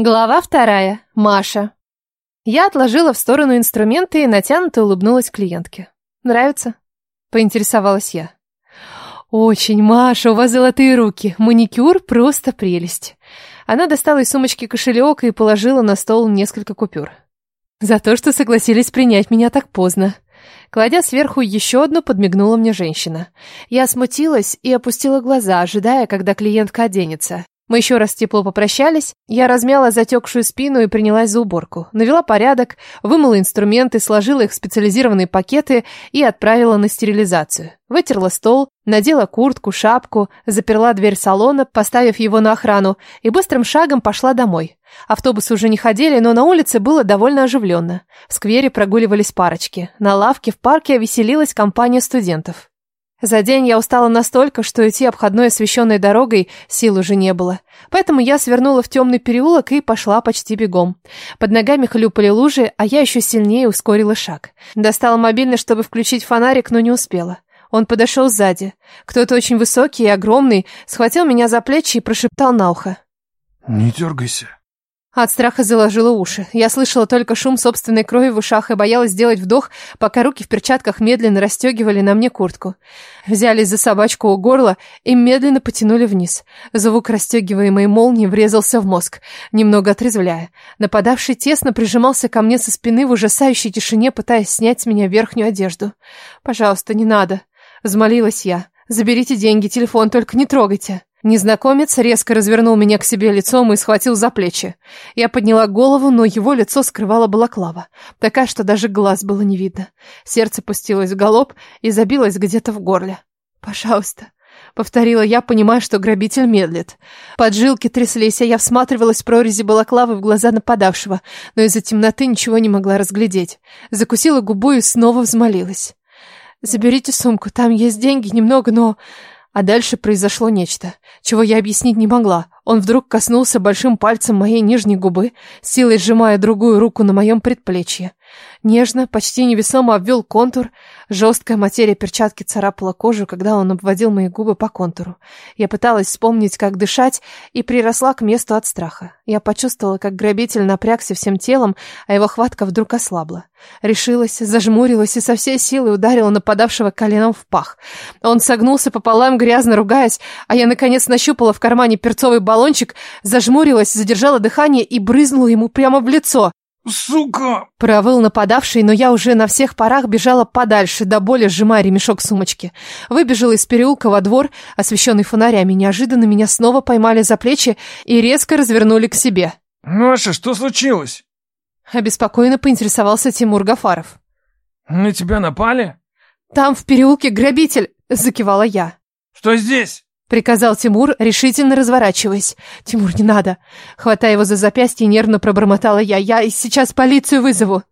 Глава вторая. Маша. Я отложила в сторону инструменты и натянуто улыбнулась клиентке. «Нравится?» — поинтересовалась я. «Очень, Маша, у вас золотые руки. Маникюр — просто прелесть». Она достала из сумочки кошелек и положила на стол несколько купюр. «За то, что согласились принять меня так поздно». Кладя сверху еще одну, подмигнула мне женщина. Я смутилась и опустила глаза, ожидая, когда клиентка оденется. Мы еще раз тепло попрощались, я размяла затекшую спину и принялась за уборку. Навела порядок, вымыла инструменты, сложила их в специализированные пакеты и отправила на стерилизацию. Вытерла стол, надела куртку, шапку, заперла дверь салона, поставив его на охрану, и быстрым шагом пошла домой. Автобусы уже не ходили, но на улице было довольно оживленно. В сквере прогуливались парочки. На лавке в парке веселилась компания студентов. За день я устала настолько, что идти обходной освещенной дорогой сил уже не было. Поэтому я свернула в темный переулок и пошла почти бегом. Под ногами хлюпали лужи, а я еще сильнее ускорила шаг. Достала мобильный, чтобы включить фонарик, но не успела. Он подошел сзади. Кто-то очень высокий и огромный схватил меня за плечи и прошептал на ухо. «Не дергайся». От страха заложила уши. Я слышала только шум собственной крови в ушах и боялась сделать вдох, пока руки в перчатках медленно расстегивали на мне куртку. Взялись за собачку у горла и медленно потянули вниз. Звук расстегиваемой молнии врезался в мозг, немного отрезвляя. Нападавший тесно прижимался ко мне со спины в ужасающей тишине, пытаясь снять с меня верхнюю одежду. «Пожалуйста, не надо», — взмолилась я. «Заберите деньги, телефон, только не трогайте». Незнакомец резко развернул меня к себе лицом и схватил за плечи. Я подняла голову, но его лицо скрывала балаклава, такая, что даже глаз было не видно. Сердце пустилось в галоп и забилось где-то в горле. «Пожалуйста», — повторила я, понимая, что грабитель медлит. Поджилки тряслись, а я всматривалась в прорези балаклавы в глаза нападавшего, но из-за темноты ничего не могла разглядеть. Закусила губу и снова взмолилась. «Заберите сумку, там есть деньги, немного, но...» А дальше произошло нечто, чего я объяснить не могла. Он вдруг коснулся большим пальцем моей нижней губы, силой сжимая другую руку на моем предплечье. Нежно, почти невесомо обвел контур. Жесткая материя перчатки царапала кожу, когда он обводил мои губы по контуру. Я пыталась вспомнить, как дышать, и приросла к месту от страха. Я почувствовала, как грабитель напрягся всем телом, а его хватка вдруг ослабла. Решилась, зажмурилась и со всей силы ударила нападавшего коленом в пах. Он согнулся пополам, грязно ругаясь, а я, наконец, нащупала в кармане перцовый баллончик, зажмурилась, задержала дыхание и брызнула ему прямо в лицо. «Сука!» Провыл нападавший, но я уже на всех парах бежала подальше, до боли сжимая ремешок сумочки. Выбежала из переулка во двор, освещенный фонарями. Неожиданно меня снова поймали за плечи и резко развернули к себе. «Маша, что случилось?» Обеспокоенно поинтересовался Тимур Гафаров. «На тебя напали?» «Там, в переулке, грабитель!» — закивала я. «Что здесь?» Приказал Тимур, решительно разворачиваясь. «Тимур, не надо!» Хватая его за запястье, нервно пробормотала я. «Я сейчас полицию вызову!»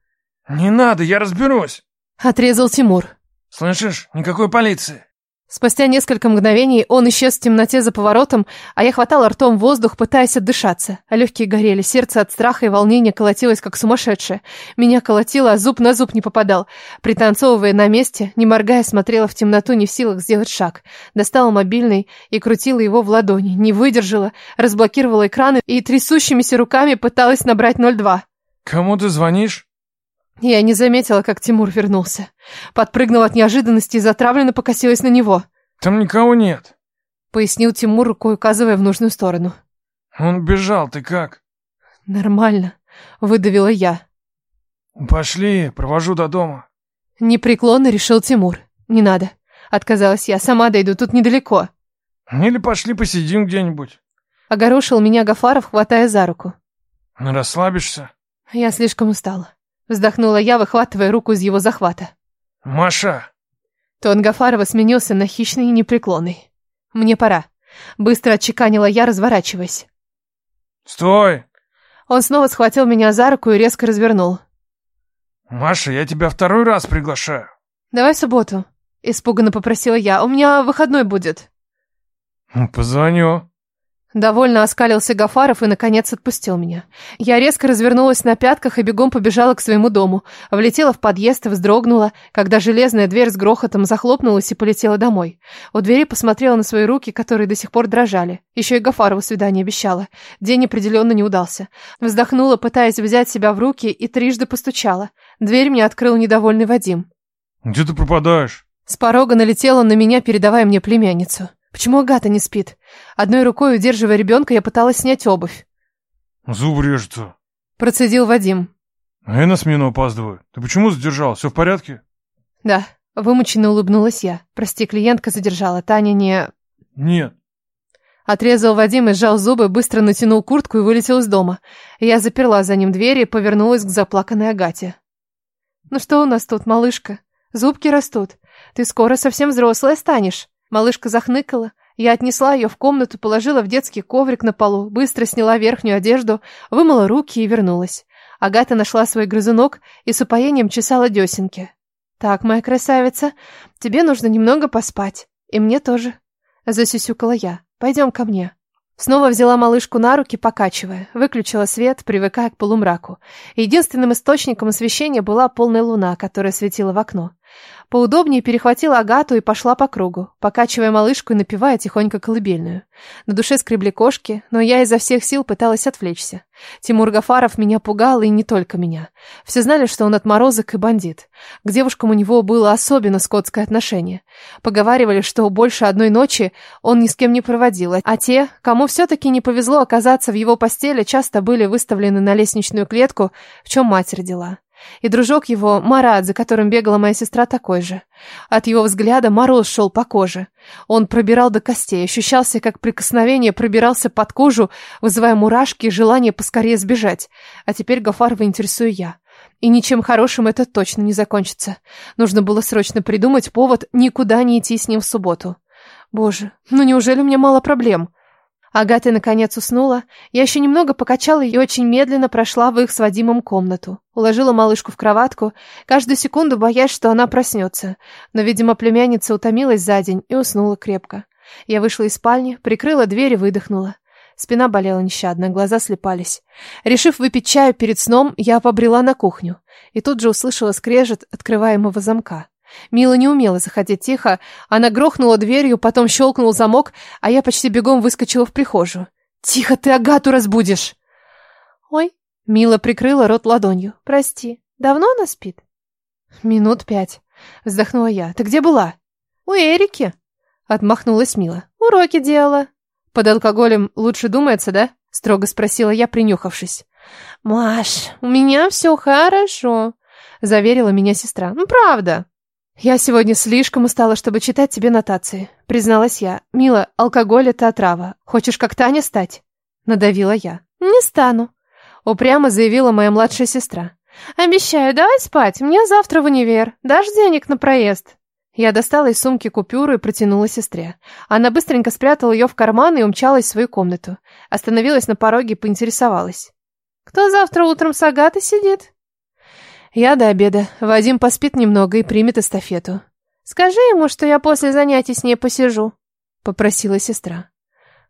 «Не надо, я разберусь!» Отрезал Тимур. «Слышишь, никакой полиции!» Спустя несколько мгновений он исчез в темноте за поворотом, а я хватала ртом воздух, пытаясь отдышаться. А легкие горели, сердце от страха и волнения колотилось, как сумасшедшее. Меня колотило, а зуб на зуб не попадал. Пританцовывая на месте, не моргая, смотрела в темноту, не в силах сделать шаг. Достала мобильный и крутила его в ладони. Не выдержала, разблокировала экраны и трясущимися руками пыталась набрать 02. «Кому ты звонишь?» Я не заметила, как Тимур вернулся. Подпрыгнула от неожиданности и затравленно покосилась на него. «Там никого нет», — пояснил Тимур, рукой указывая в нужную сторону. «Он бежал, ты как?» «Нормально», — выдавила я. «Пошли, провожу до дома». Непреклонно решил Тимур. «Не надо», — отказалась я, сама дойду, тут недалеко. «Или пошли посидим где-нибудь». Огорошил меня Гафаров, хватая за руку. «Расслабишься?» Я слишком устала. Вздохнула я, выхватывая руку из его захвата. «Маша!» Тон Гафарова сменился на хищный и непреклонный. «Мне пора». Быстро отчеканила я, разворачиваясь. «Стой!» Он снова схватил меня за руку и резко развернул. «Маша, я тебя второй раз приглашаю». «Давай в субботу», — испуганно попросила я. «У меня выходной будет». «Позвоню». Довольно оскалился Гафаров и, наконец, отпустил меня. Я резко развернулась на пятках и бегом побежала к своему дому. Влетела в подъезд и вздрогнула, когда железная дверь с грохотом захлопнулась и полетела домой. У двери посмотрела на свои руки, которые до сих пор дрожали. Еще и Гафарову свидание обещала. День определенно не удался. Вздохнула, пытаясь взять себя в руки, и трижды постучала. Дверь мне открыл недовольный Вадим. «Где ты пропадаешь?» С порога налетела на меня, передавая мне племянницу. Почему Агата не спит? Одной рукой, удерживая ребенка, я пыталась снять обувь. Зуб режется. Процедил Вадим. А я на смену опаздываю. Ты почему задержал? Все в порядке? Да. Вымученно улыбнулась я. Прости, клиентка задержала. Таня не... Нет. Отрезал Вадим и сжал зубы, быстро натянул куртку и вылетел из дома. Я заперла за ним дверь и повернулась к заплаканной Агате. «Ну что у нас тут, малышка? Зубки растут. Ты скоро совсем взрослая станешь». Малышка захныкала. Я отнесла ее в комнату, положила в детский коврик на полу, быстро сняла верхнюю одежду, вымыла руки и вернулась. Агата нашла свой грызунок и с упоением чесала десенки. «Так, моя красавица, тебе нужно немного поспать. И мне тоже». Засюсюкала я. «Пойдем ко мне». Снова взяла малышку на руки, покачивая. Выключила свет, привыкая к полумраку. Единственным источником освещения была полная луна, которая светила в окно. Поудобнее перехватила Агату и пошла по кругу, покачивая малышку и напевая тихонько колыбельную. На душе скребли кошки, но я изо всех сил пыталась отвлечься. Тимур Гафаров меня пугал, и не только меня. Все знали, что он отморозок и бандит. К девушкам у него было особенно скотское отношение. Поговаривали, что больше одной ночи он ни с кем не проводил, а те, кому все-таки не повезло оказаться в его постели, часто были выставлены на лестничную клетку, в чем мать родила. И дружок его, Марат, за которым бегала моя сестра, такой же. От его взгляда мороз шел по коже. Он пробирал до костей, ощущался, как прикосновение пробирался под кожу, вызывая мурашки и желание поскорее сбежать. А теперь Гафарова интересую я. И ничем хорошим это точно не закончится. Нужно было срочно придумать повод никуда не идти с ним в субботу. Боже, ну неужели у меня мало проблем? Агата наконец уснула. Я еще немного покачала и очень медленно прошла в их с Вадимом комнату. Уложила малышку в кроватку, каждую секунду боясь, что она проснется. Но, видимо, племянница утомилась за день и уснула крепко. Я вышла из спальни, прикрыла дверь и выдохнула. Спина болела нещадно, глаза слепались. Решив выпить чаю перед сном, я побрела на кухню. И тут же услышала скрежет открываемого замка. Мила не умела заходить тихо. Она грохнула дверью, потом щелкнул замок, а я почти бегом выскочила в прихожую. «Тихо, ты Агату разбудишь!» «Ой!» Мила прикрыла рот ладонью. «Прости, давно она спит?» «Минут пять», — вздохнула я. «Ты где была?» «У Эрики», — отмахнулась Мила. «Уроки делала». «Под алкоголем лучше думается, да?» — строго спросила я, принюхавшись. «Маш, у меня все хорошо», — заверила меня сестра. «Ну, правда». «Я сегодня слишком устала, чтобы читать тебе нотации», — призналась я. «Мила, алкоголь — это отрава. Хочешь как Таня стать?» — надавила я. «Не стану», — упрямо заявила моя младшая сестра. «Обещаю, давай спать, мне завтра в универ. Дашь денег на проезд?» Я достала из сумки купюру и протянула сестре. Она быстренько спрятала ее в карман и умчалась в свою комнату. Остановилась на пороге и поинтересовалась. «Кто завтра утром с Агатой сидит?» Я до обеда. Вадим поспит немного и примет эстафету. Скажи ему, что я после занятий с ней посижу, попросила сестра.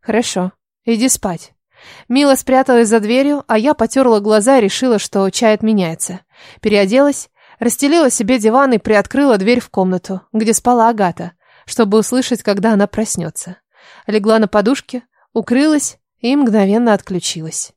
Хорошо, иди спать. Мила спряталась за дверью, а я потерла глаза и решила, что чай отменяется. Переоделась, расстелила себе диван и приоткрыла дверь в комнату, где спала Агата, чтобы услышать, когда она проснется. Легла на подушке, укрылась и мгновенно отключилась.